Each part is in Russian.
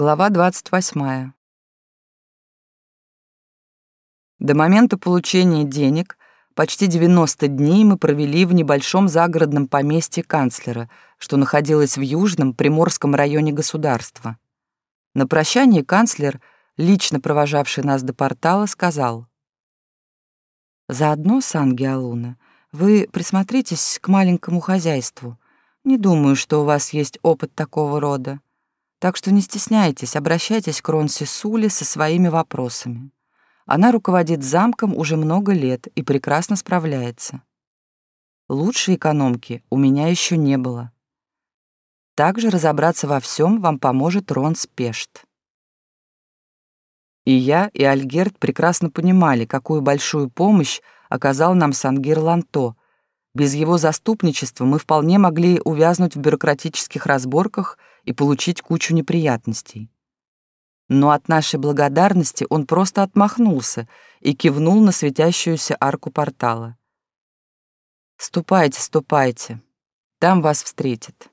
Глава 28. До момента получения денег почти 90 дней мы провели в небольшом загородном поместье канцлера, что находилось в южном приморском районе государства. На прощание канцлер, лично провожавший нас до портала, сказал «Заодно, Сан Геолуна, вы присмотритесь к маленькому хозяйству. Не думаю, что у вас есть опыт такого рода. Так что не стесняйтесь, обращайтесь к Ронси Сули со своими вопросами. Она руководит замком уже много лет и прекрасно справляется. Лучшей экономки у меня еще не было. Также разобраться во всем вам поможет Рон Спешт. И я, и Альгерт прекрасно понимали, какую большую помощь оказал нам Сангир Ланто. Без его заступничества мы вполне могли увязнуть в бюрократических разборках и получить кучу неприятностей. Но от нашей благодарности он просто отмахнулся и кивнул на светящуюся арку портала. «Ступайте, ступайте, там вас встретят».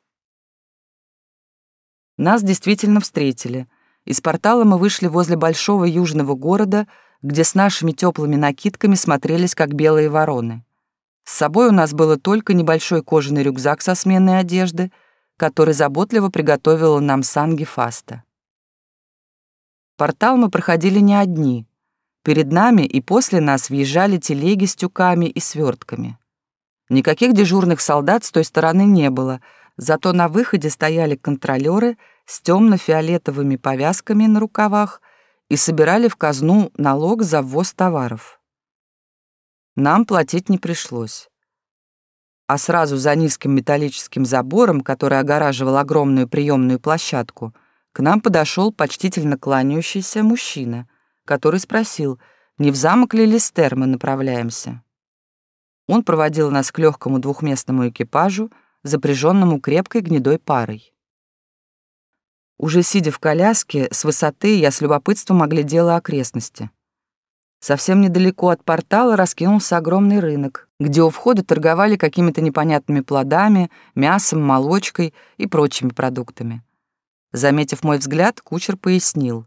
Нас действительно встретили. Из портала мы вышли возле большого южного города, где с нашими теплыми накидками смотрелись как белые вороны. С собой у нас было только небольшой кожаный рюкзак со сменной одежды — который заботливо приготовила нам Санги Фаста. Портал мы проходили не одни. Перед нами и после нас въезжали телеги с тюками и свертками. Никаких дежурных солдат с той стороны не было, зато на выходе стояли контролеры с темно-фиолетовыми повязками на рукавах и собирали в казну налог за ввоз товаров. Нам платить не пришлось а сразу за низким металлическим забором, который огораживал огромную приемную площадку, к нам подошел почтительно кланяющийся мужчина, который спросил, не в замок ли Листер мы направляемся. Он проводил нас к легкому двухместному экипажу, запряженному крепкой гнедой парой. Уже сидя в коляске, с высоты я с любопытством оглядела окрестности. Совсем недалеко от портала раскинулся огромный рынок, где у входа торговали какими-то непонятными плодами, мясом, молочкой и прочими продуктами. Заметив мой взгляд, кучер пояснил.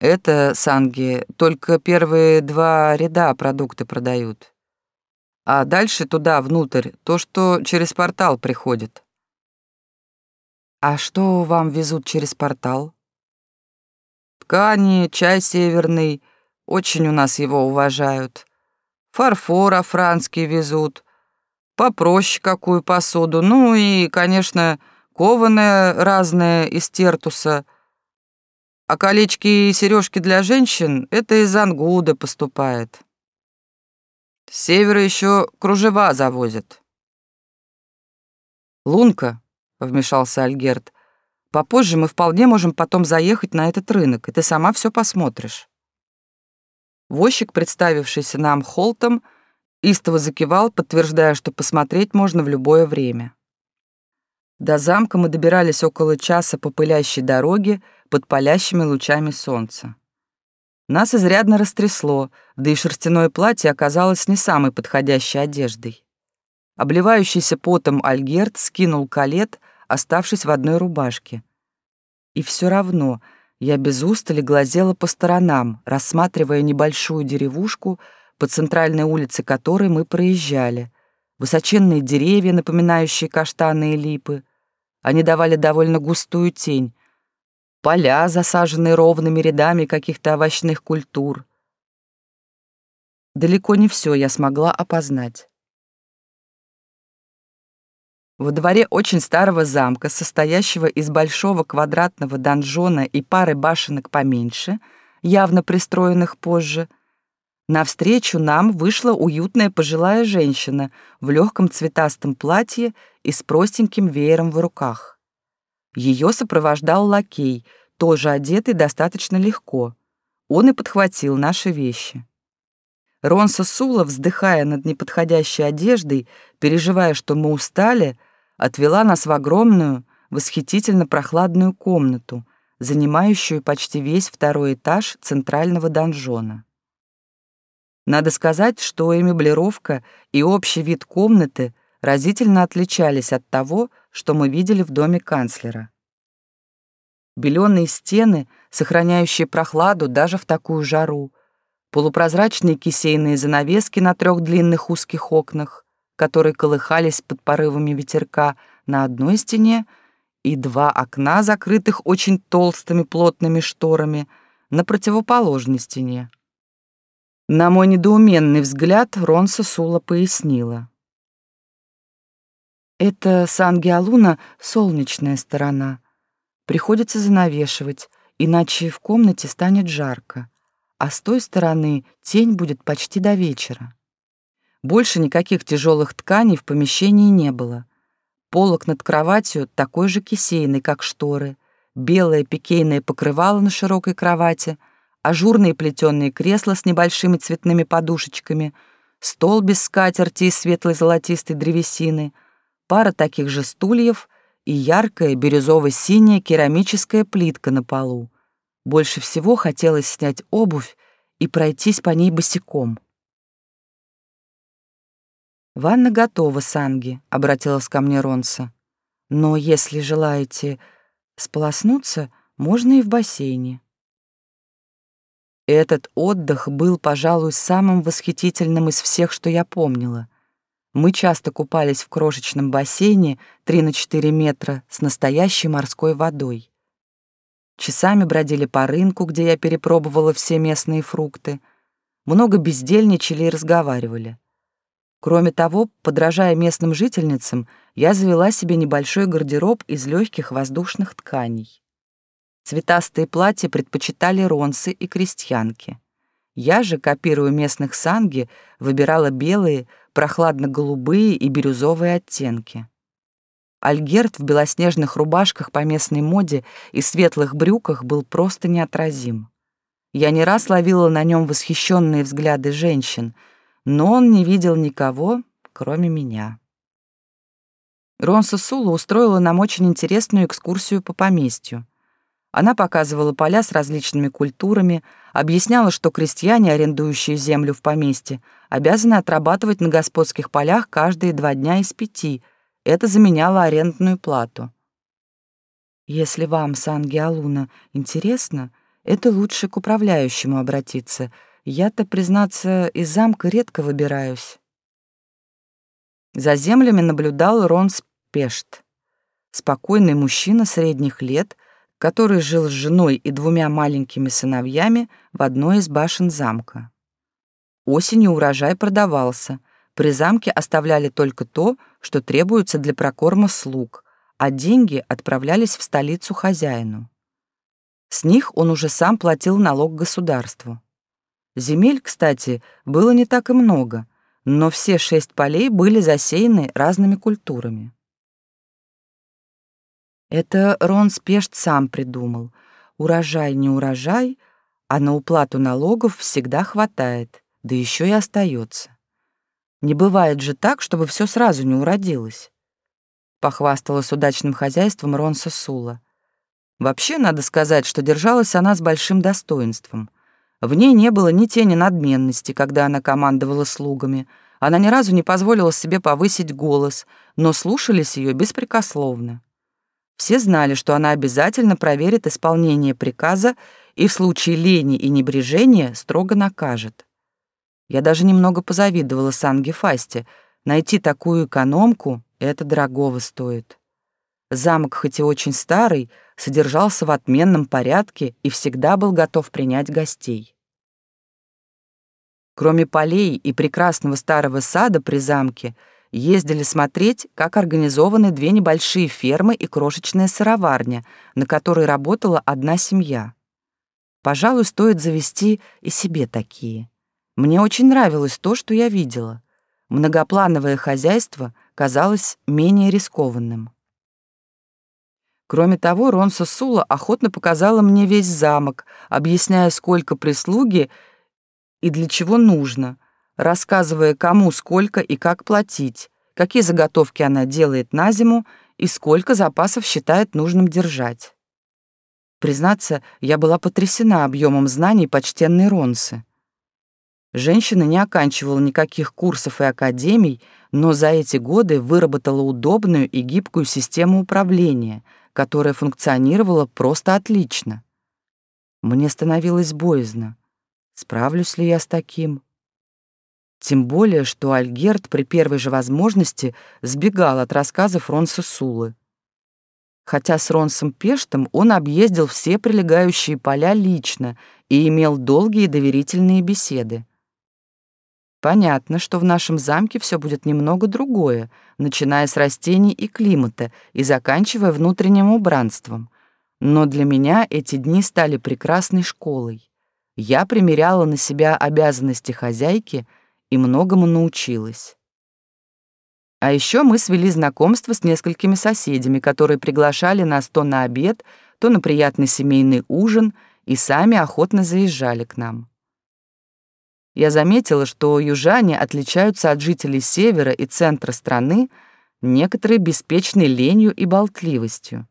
«Это, Санги, только первые два ряда продукты продают. А дальше туда, внутрь, то, что через портал приходит». «А что вам везут через портал?» «Ткани, чай северный, очень у нас его уважают. Фарфор афранский везут. Попроще какую посуду. Ну и, конечно, кованое разное из тертуса. А колечки и сережки для женщин — это из Ангуда поступает. С севера еще кружева завозят. «Лунка», — вмешался Альгерт, — «попозже мы вполне можем потом заехать на этот рынок, и ты сама все посмотришь». Возчик, представившийся нам Холтом, истово закивал, подтверждая, что посмотреть можно в любое время. До замка мы добирались около часа по пылящей дороге под палящими лучами солнца. Нас изрядно растрясло, да и шерстяное платье оказалось не самой подходящей одеждой. Обливающийся потом Альгерт скинул калет, оставшись в одной рубашке. И все равно — я без устали глазела по сторонам, рассматривая небольшую деревушку, по центральной улице которой мы проезжали. Высоченные деревья, напоминающие каштаны и липы. Они давали довольно густую тень. Поля, засаженные ровными рядами каких-то овощных культур. Далеко не все я смогла опознать. Во дворе очень старого замка, состоящего из большого квадратного донжона и пары башенок поменьше, явно пристроенных позже, навстречу нам вышла уютная пожилая женщина в легком цветастом платье и с простеньким веером в руках. Ее сопровождал лакей, тоже одетый достаточно легко. Он и подхватил наши вещи. Ронса Сула, вздыхая над неподходящей одеждой, переживая, что мы устали, — отвела нас в огромную, восхитительно прохладную комнату, занимающую почти весь второй этаж центрального донжона. Надо сказать, что и меблировка, и общий вид комнаты разительно отличались от того, что мы видели в доме канцлера. Беленые стены, сохраняющие прохладу даже в такую жару, полупрозрачные кисейные занавески на трех длинных узких окнах, которые колыхались под порывами ветерка на одной стене, и два окна, закрытых очень толстыми плотными шторами, на противоположной стене. На мой недоуменный взгляд Ронса Сула пояснила. Это Сан-Геалуна — солнечная сторона. Приходится занавешивать, иначе в комнате станет жарко, а с той стороны тень будет почти до вечера. Больше никаких тяжелых тканей в помещении не было. Полок над кроватью такой же кисейный, как шторы, белое пикейное покрывало на широкой кровати — ажурные плетеные кресла с небольшими цветными подушечками, стол без скатерти из светлой золотистой древесины, пара таких же стульев и яркая бирюзово-синяя керамическая плитка на полу. Больше всего хотелось снять обувь и пройтись по ней босиком. «Ванна готова, Санги», — обратилась ко мне Ронса. «Но если желаете сполоснуться, можно и в бассейне». Этот отдых был, пожалуй, самым восхитительным из всех, что я помнила. Мы часто купались в крошечном бассейне 3 на 4 метра с настоящей морской водой. Часами бродили по рынку, где я перепробовала все местные фрукты. Много бездельничали и разговаривали. Кроме того, подражая местным жительницам, я завела себе небольшой гардероб из легких воздушных тканей. Цветастые платья предпочитали ронсы и крестьянки. Я же, копируя местных санги, выбирала белые, прохладно-голубые и бирюзовые оттенки. Альгерт в белоснежных рубашках по местной моде и светлых брюках был просто неотразим. Я не раз ловила на нем восхищенные взгляды женщин, но он не видел никого, кроме меня. Ронса Сула устроила нам очень интересную экскурсию по поместью. Она показывала поля с различными культурами, объясняла, что крестьяне, арендующие землю в поместье, обязаны отрабатывать на господских полях каждые два дня из пяти. Это заменяло арендную плату. Если вам, Сан-Геалуна, интересно, это лучше к управляющему обратиться. Я-то, признаться, из замка редко выбираюсь. За землями наблюдал Рон Спешт. Спокойный мужчина средних лет — который жил с женой и двумя маленькими сыновьями в одной из башен замка. Осенью урожай продавался. При замке оставляли только то, что требуется для прокорма слуг, а деньги отправлялись в столицу хозяину. С них он уже сам платил налог государству. Земель, кстати, было не так и много, но все шесть полей были засеяны разными культурами. Это Рон Спешт сам придумал. Урожай не урожай, а на уплату налогов всегда хватает, да еще и остается. Не бывает же так, чтобы все сразу не уродилось. Похвасталась удачным хозяйством Ронса Сула. Вообще, надо сказать, что держалась она с большим достоинством. В ней не было ни тени надменности, когда она командовала слугами. Она ни разу не позволила себе повысить голос, но слушались ее беспрекословно. Все знали, что она обязательно проверит исполнение приказа и в случае лени и небрежения строго накажет. Я даже немного позавидовала Санге Фасте. Найти такую экономку — это дорогого стоит. Замок, хоть и очень старый, содержался в отменном порядке и всегда был готов принять гостей. Кроме полей и прекрасного старого сада при замке — ездили смотреть, как организованы две небольшие фермы и крошечная сыроварня, на которой работала одна семья. Пожалуй, стоит завести и себе такие. Мне очень нравилось то, что я видела. Многоплановое хозяйство казалось менее рискованным. Кроме того, Ронса Сула охотно показала мне весь замок, объясняя, сколько прислуги и для чего нужно — рассказывая, кому сколько и как платить, какие заготовки она делает на зиму и сколько запасов считает нужным держать. Признаться, я была потрясена объемом знаний почтенной Ронсы. Женщина не оканчивала никаких курсов и академий, но за эти годы выработала удобную и гибкую систему управления, которая функционировала просто отлично. Мне становилось боязно. Справлюсь ли я с таким? Тем более, что Альгерт при первой же возможности сбегал от рассказов Ронса Сулы. Хотя с Ронсом Пештом он объездил все прилегающие поля лично и имел долгие доверительные беседы. Понятно, что в нашем замке все будет немного другое, начиная с растений и климата и заканчивая внутренним убранством. Но для меня эти дни стали прекрасной школой. Я примеряла на себя обязанности хозяйки и многому научилась. А еще мы свели знакомство с несколькими соседями, которые приглашали нас то на обед, то на приятный семейный ужин и сами охотно заезжали к нам. Я заметила, что южане отличаются от жителей севера и центра страны некоторой беспечной ленью и болтливостью.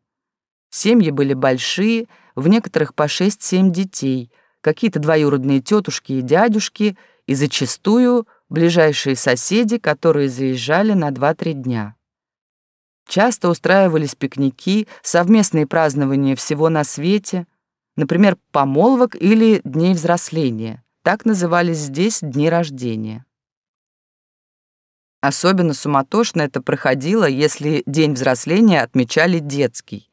Семьи были большие, в некоторых по 6-7 детей, какие-то двоюродные тетушки и дядюшки, и зачастую ближайшие соседи, которые заезжали на 2-3 дня. Часто устраивались пикники, совместные празднования всего на свете, например, помолвок или дней взросления. Так назывались здесь дни рождения. Особенно суматошно это проходило, если день взросления отмечали детский.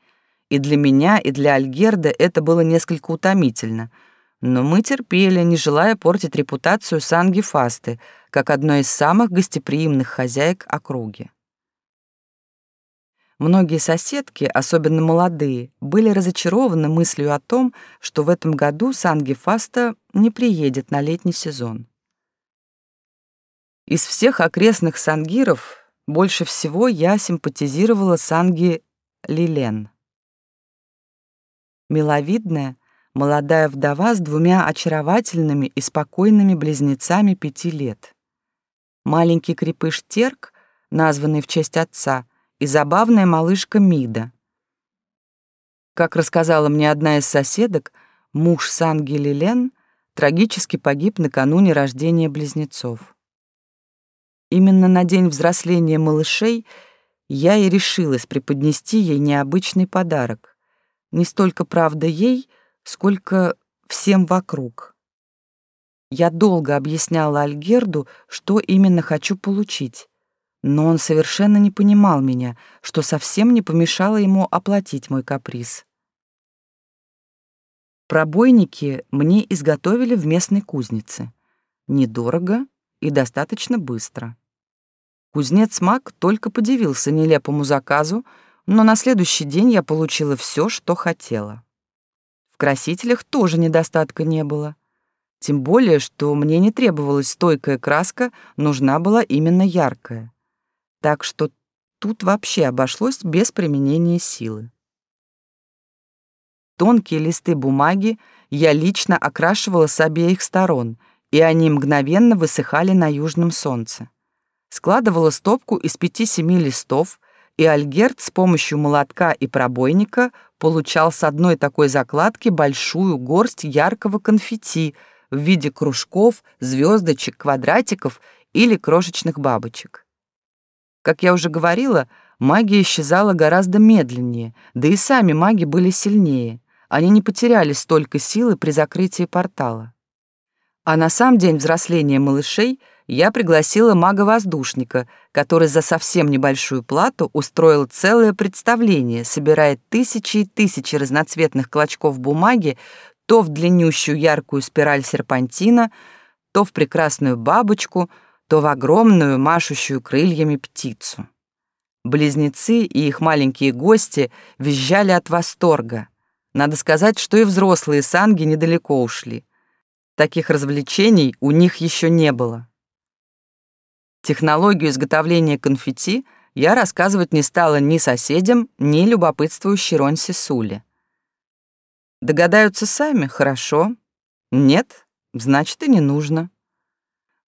И для меня, и для Альгерда это было несколько утомительно. Но мы терпели, не желая портить репутацию Санги Фасты, как одной из самых гостеприимных хозяек округи. Многие соседки, особенно молодые, были разочарованы мыслью о том, что в этом году Санги Фаста не приедет на летний сезон. Из всех окрестных сангиров больше всего я симпатизировала Санги Лилен. Миловидная, молодая вдова с двумя очаровательными и спокойными близнецами пяти лет. Маленький крепыш Терк, названный в честь отца — и забавная малышка Мида. Как рассказала мне одна из соседок, муж Санги Лилен трагически погиб накануне рождения близнецов. Именно на день взросления малышей я и решилась преподнести ей необычный подарок. Не столько, правда, ей, сколько всем вокруг. Я долго объясняла Альгерду, что именно хочу получить, но он совершенно не понимал меня, что совсем не помешало ему оплатить мой каприз. Пробойники мне изготовили в местной кузнице. Недорого и достаточно быстро. Кузнец Мак только подивился нелепому заказу, но на следующий день я получила все, что хотела. В красителях тоже недостатка не было. Тем более, что мне не требовалась стойкая краска, нужна была именно яркая так что тут вообще обошлось без применения силы. Тонкие листы бумаги я лично окрашивала с обеих сторон, и они мгновенно высыхали на южном солнце. Складывала стопку из пяти-семи листов, и Альгерт с помощью молотка и пробойника получал с одной такой закладки большую горсть яркого конфетти в виде кружков, звездочек, квадратиков или крошечных бабочек. Как я уже говорила, магия исчезала гораздо медленнее, да и сами маги были сильнее. Они не потеряли столько силы при закрытии портала. А на сам день взросления малышей я пригласила мага-воздушника, который за совсем небольшую плату устроил целое представление, собирая тысячи и тысячи разноцветных клочков бумаги то в длиннющую яркую спираль серпантина, то в прекрасную бабочку — то в огромную, машущую крыльями птицу. Близнецы и их маленькие гости визжали от восторга. Надо сказать, что и взрослые санги недалеко ушли. Таких развлечений у них еще не было. Технологию изготовления конфетти я рассказывать не стала ни соседям, ни любопытствующей Ронси Суле. Догадаются сами, хорошо. Нет, значит и не нужно.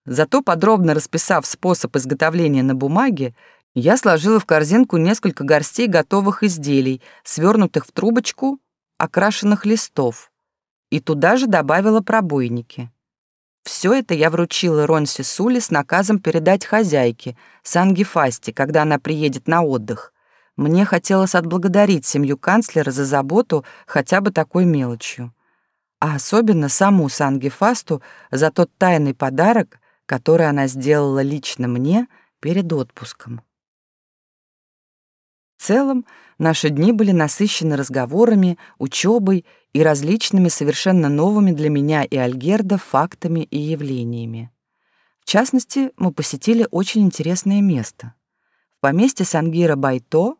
Зато подробно расписав способ изготовления на бумаге, я сложила в корзинку несколько горстей готовых изделий, свернутых в трубочку, окрашенных листов, и туда же добавила пробойники. Все это я вручила Ронси Сули с наказом передать хозяйке, Санги Фасти, когда она приедет на отдых. Мне хотелось отблагодарить семью канцлера за заботу хотя бы такой мелочью. А особенно саму Сангефасту за тот тайный подарок, который она сделала лично мне перед отпуском. В целом, наши дни были насыщены разговорами, учебой и различными совершенно новыми для меня и Альгерда фактами и явлениями. В частности, мы посетили очень интересное место. В поместье Сангира Байто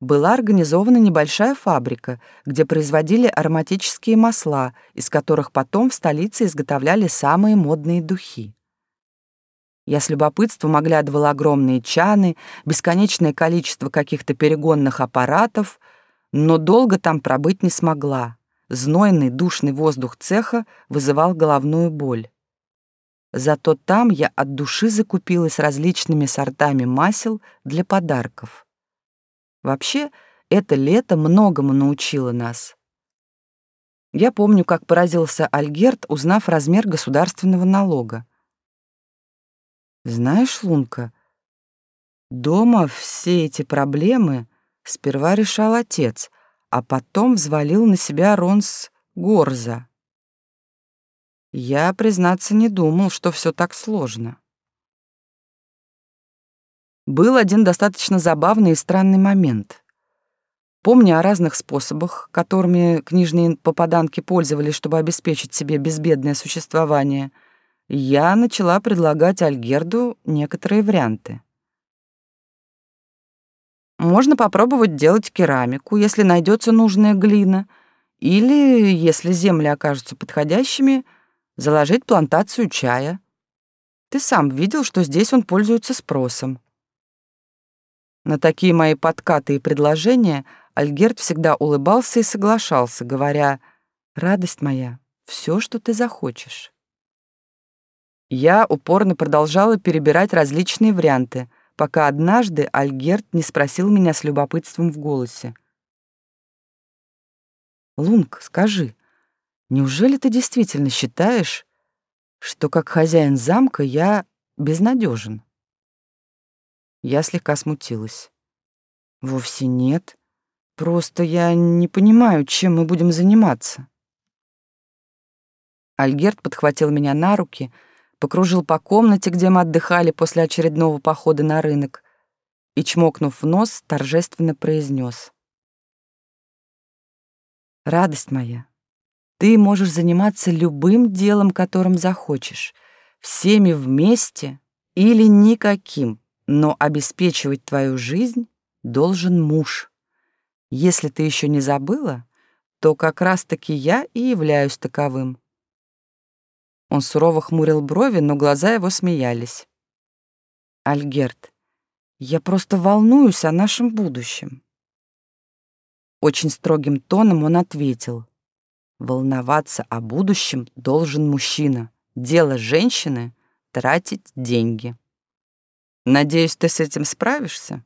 была организована небольшая фабрика, где производили ароматические масла, из которых потом в столице изготовляли самые модные духи. Я с любопытством оглядывала огромные чаны, бесконечное количество каких-то перегонных аппаратов, но долго там пробыть не смогла. Знойный душный воздух цеха вызывал головную боль. Зато там я от души закупилась различными сортами масел для подарков. Вообще, это лето многому научило нас. Я помню, как поразился Альгерт, узнав размер государственного налога. Знаешь, Лунка, дома все эти проблемы сперва решал отец, а потом взвалил на себя Ронс Горза. Я, признаться, не думал, что все так сложно. Был один достаточно забавный и странный момент. Помня о разных способах, которыми книжные попаданки пользовались, чтобы обеспечить себе безбедное существование, я начала предлагать Альгерду некоторые варианты. Можно попробовать делать керамику, если найдется нужная глина, или, если земли окажутся подходящими, заложить плантацию чая. Ты сам видел, что здесь он пользуется спросом. На такие мои подкаты и предложения Альгерт всегда улыбался и соглашался, говоря «Радость моя, все, что ты захочешь». Я упорно продолжала перебирать различные варианты, пока однажды Альгерт не спросил меня с любопытством в голосе. «Лунг, скажи, неужели ты действительно считаешь, что как хозяин замка я безнадежен? Я слегка смутилась. Вовсе нет. Просто я не понимаю, чем мы будем заниматься. Альгерт подхватил меня на руки, покружил по комнате, где мы отдыхали после очередного похода на рынок, и, чмокнув в нос, торжественно произнес: «Радость моя, ты можешь заниматься любым делом, которым захочешь, всеми вместе или никаким, но обеспечивать твою жизнь должен муж. Если ты еще не забыла, то как раз-таки я и являюсь таковым. Он сурово хмурил брови, но глаза его смеялись. Альгерт, я просто волнуюсь о нашем будущем. Очень строгим тоном он ответил. Волноваться о будущем должен мужчина. Дело женщины — тратить деньги. Надеюсь, ты с этим справишься?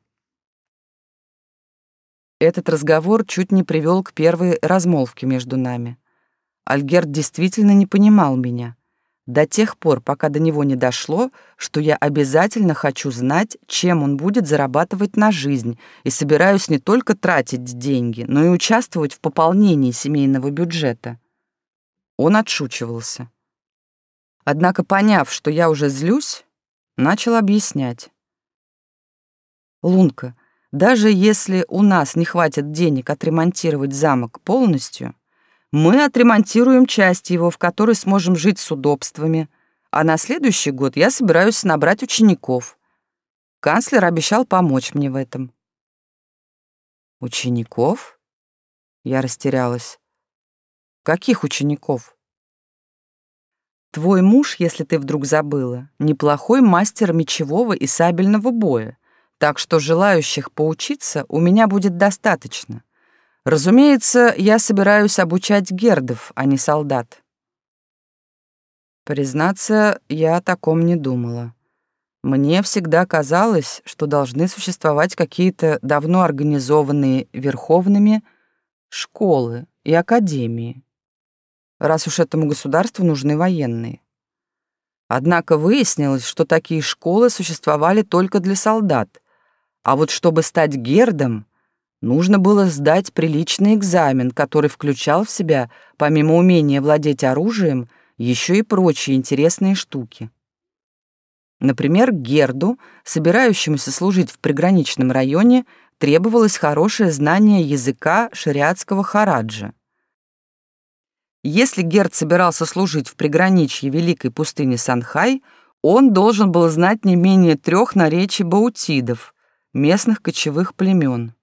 Этот разговор чуть не привел к первой размолвке между нами. Альгерт действительно не понимал меня. До тех пор, пока до него не дошло, что я обязательно хочу знать, чем он будет зарабатывать на жизнь, и собираюсь не только тратить деньги, но и участвовать в пополнении семейного бюджета. Он отшучивался. Однако, поняв, что я уже злюсь, начал объяснять. «Лунка, даже если у нас не хватит денег отремонтировать замок полностью, мы отремонтируем часть его, в которой сможем жить с удобствами, а на следующий год я собираюсь набрать учеников. Канцлер обещал помочь мне в этом». «Учеников?» Я растерялась. «Каких учеников?» Твой муж, если ты вдруг забыла, неплохой мастер мечевого и сабельного боя, так что желающих поучиться у меня будет достаточно. Разумеется, я собираюсь обучать гердов, а не солдат. Признаться, я о таком не думала. Мне всегда казалось, что должны существовать какие-то давно организованные верховными школы и академии, раз уж этому государству нужны военные. Однако выяснилось, что такие школы существовали только для солдат, а вот чтобы стать гердом, Нужно было сдать приличный экзамен, который включал в себя, помимо умения владеть оружием, еще и прочие интересные штуки. Например, Герду, собирающемуся служить в приграничном районе, требовалось хорошее знание языка шариатского хараджа. Если Герд собирался служить в приграничье великой пустыни Санхай, он должен был знать не менее трех наречий баутидов, местных кочевых племен.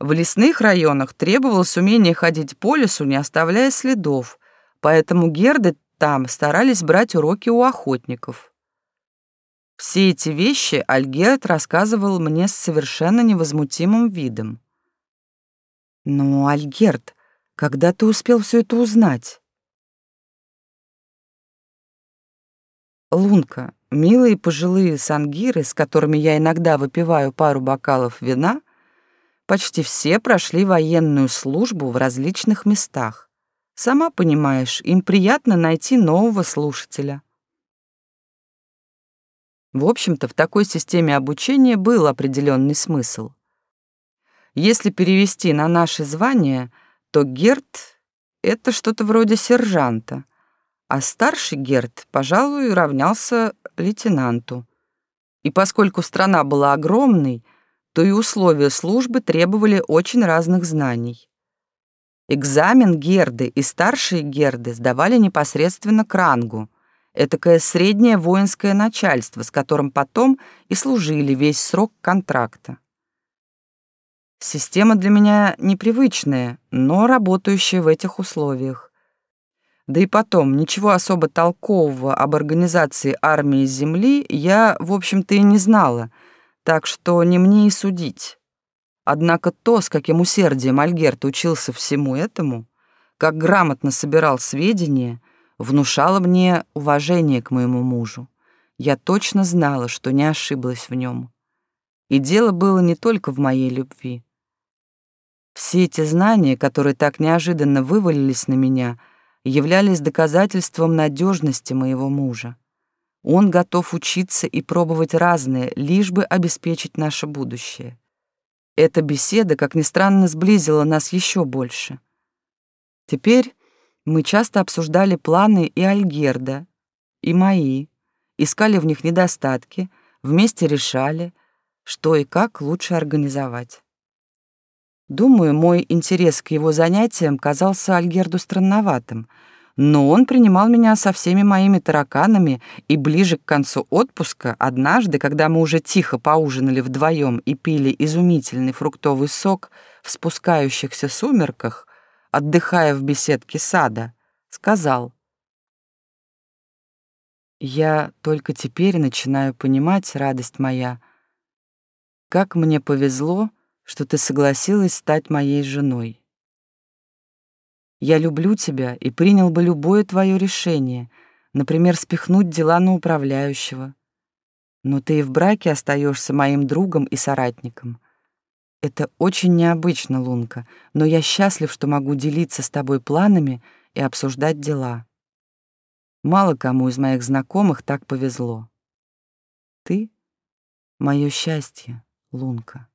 В лесных районах требовалось умение ходить по лесу, не оставляя следов, поэтому герды там старались брать уроки у охотников. Все эти вещи Альгерд рассказывал мне с совершенно невозмутимым видом. «Но, Альгерд, когда ты успел все это узнать?» Лунка, милые пожилые сангиры, с которыми я иногда выпиваю пару бокалов вина — Почти все прошли военную службу в различных местах. Сама понимаешь, им приятно найти нового слушателя. В общем-то, в такой системе обучения был определенный смысл. Если перевести на наши звания, то Герт — это что-то вроде сержанта, а старший Герт, пожалуй, равнялся лейтенанту. И поскольку страна была огромной, то и условия службы требовали очень разных знаний. Экзамен Герды и старшие Герды сдавали непосредственно к рангу, этакое среднее воинское начальство, с которым потом и служили весь срок контракта. Система для меня непривычная, но работающая в этих условиях. Да и потом, ничего особо толкового об организации армии Земли я, в общем-то, и не знала — так что не мне и судить. Однако то, с каким усердием Альгерт учился всему этому, как грамотно собирал сведения, внушало мне уважение к моему мужу. Я точно знала, что не ошиблась в нем. И дело было не только в моей любви. Все эти знания, которые так неожиданно вывалились на меня, являлись доказательством надежности моего мужа. Он готов учиться и пробовать разное, лишь бы обеспечить наше будущее. Эта беседа, как ни странно, сблизила нас еще больше. Теперь мы часто обсуждали планы и Альгерда, и мои, искали в них недостатки, вместе решали, что и как лучше организовать. Думаю, мой интерес к его занятиям казался Альгерду странноватым — но он принимал меня со всеми моими тараканами, и ближе к концу отпуска, однажды, когда мы уже тихо поужинали вдвоем и пили изумительный фруктовый сок в спускающихся сумерках, отдыхая в беседке сада, сказал, «Я только теперь начинаю понимать, радость моя, как мне повезло, что ты согласилась стать моей женой. Я люблю тебя и принял бы любое твое решение, например, спихнуть дела на управляющего. Но ты и в браке остаешься моим другом и соратником. Это очень необычно, Лунка, но я счастлив, что могу делиться с тобой планами и обсуждать дела. Мало кому из моих знакомых так повезло. Ты — мое счастье, Лунка.